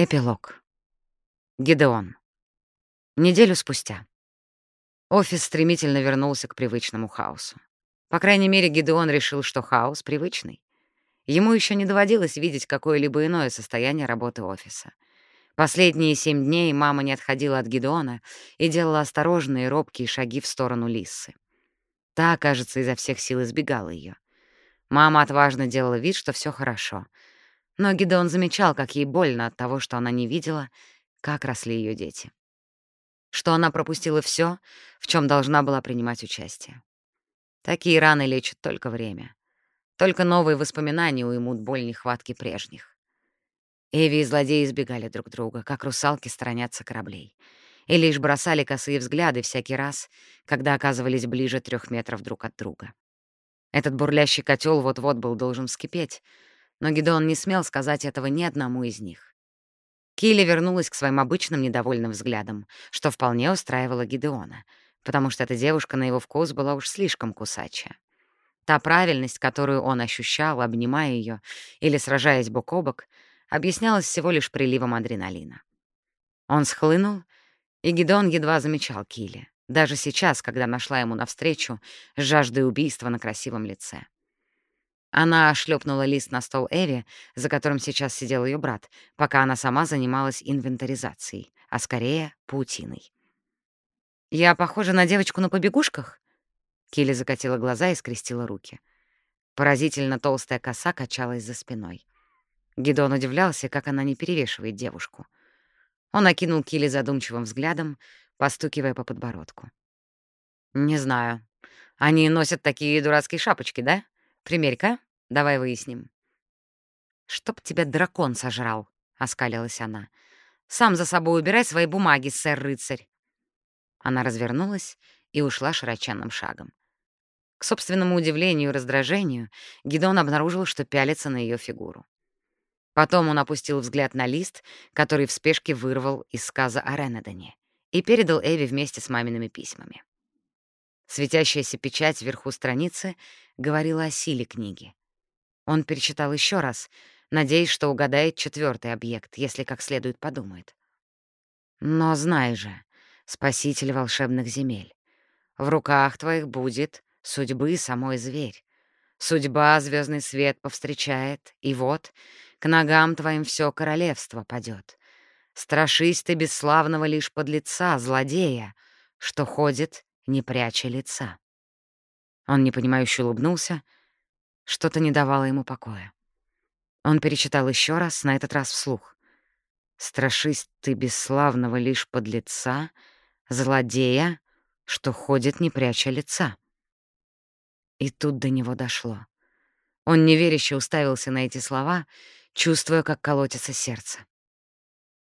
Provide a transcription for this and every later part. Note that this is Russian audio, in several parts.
Эпилог. Гидеон. Неделю спустя. Офис стремительно вернулся к привычному хаосу. По крайней мере, Гидеон решил, что хаос привычный. Ему еще не доводилось видеть какое-либо иное состояние работы офиса. Последние семь дней мама не отходила от Гидеона и делала осторожные, робкие шаги в сторону Лиссы. Та, кажется, изо всех сил избегала ее. Мама отважно делала вид, что все хорошо — но Гидеон замечал, как ей больно от того, что она не видела, как росли ее дети. Что она пропустила все, в чем должна была принимать участие. Такие раны лечат только время. Только новые воспоминания уймут боль нехватки прежних. Эви и злодеи избегали друг друга, как русалки сторонятся кораблей, и лишь бросали косые взгляды всякий раз, когда оказывались ближе трех метров друг от друга. Этот бурлящий котел вот-вот был должен вскипеть, но Гидеон не смел сказать этого ни одному из них. Килли вернулась к своим обычным недовольным взглядам, что вполне устраивало Гидеона, потому что эта девушка на его вкус была уж слишком кусачая. Та правильность, которую он ощущал, обнимая ее или сражаясь бок о бок, объяснялась всего лишь приливом адреналина. Он схлынул, и Гидеон едва замечал Килли, даже сейчас, когда нашла ему навстречу с жаждой убийства на красивом лице. Она шлепнула лист на стол Эви, за которым сейчас сидел ее брат, пока она сама занималась инвентаризацией, а скорее паутиной. «Я похожа на девочку на побегушках?» Килли закатила глаза и скрестила руки. Поразительно толстая коса качалась за спиной. Гидон удивлялся, как она не перевешивает девушку. Он окинул Килли задумчивым взглядом, постукивая по подбородку. «Не знаю. Они носят такие дурацкие шапочки, да?» Примерь-ка, давай выясним». «Чтоб тебя дракон сожрал», — оскалилась она. «Сам за собой убирай свои бумаги, сэр-рыцарь». Она развернулась и ушла широченным шагом. К собственному удивлению и раздражению Гидон обнаружил, что пялится на ее фигуру. Потом он опустил взгляд на лист, который в спешке вырвал из сказа о Ренедоне, и передал Эви вместе с мамиными письмами. Светящаяся печать вверху страницы говорила о силе книги. Он перечитал еще раз, надеясь, что угадает четвертый объект, если как следует подумает. Но знай же, спаситель волшебных земель, в руках твоих будет судьбы самой зверь. Судьба звездный свет повстречает, и вот к ногам твоим все королевство падет. Страшись ты бесславного лишь подлеца, злодея, что ходит не пряча лица. Он непонимающе улыбнулся, что-то не давало ему покоя. Он перечитал еще раз, на этот раз вслух. «Страшись ты бесславного лишь под лица, злодея, что ходит, не пряча лица». И тут до него дошло. Он неверяще уставился на эти слова, чувствуя, как колотится сердце.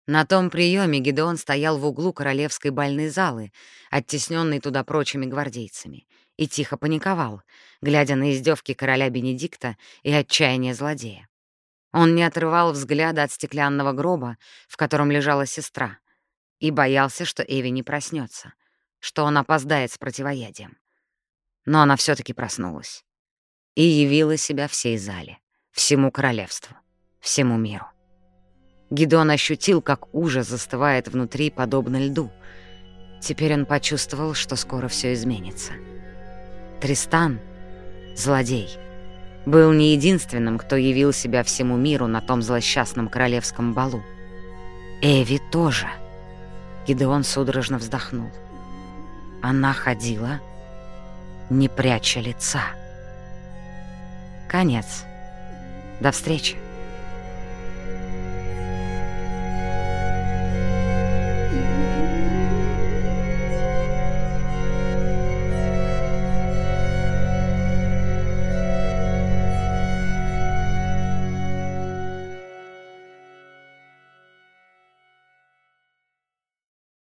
На том приеме Гидеон стоял в углу королевской бальной залы, оттесненный туда прочими гвардейцами, и тихо паниковал, глядя на издевки короля Бенедикта и отчаяние злодея. Он не отрывал взгляда от стеклянного гроба, в котором лежала сестра, и боялся, что Эви не проснется, что он опоздает с противоядием. Но она все таки проснулась и явила себя всей зале, всему королевству, всему миру. Гидон ощутил, как ужас застывает внутри, подобно льду. Теперь он почувствовал, что скоро все изменится. Тристан, злодей, был не единственным, кто явил себя всему миру на том злосчастном королевском балу. Эви тоже. Гидеон судорожно вздохнул. Она ходила, не пряча лица. Конец. До встречи.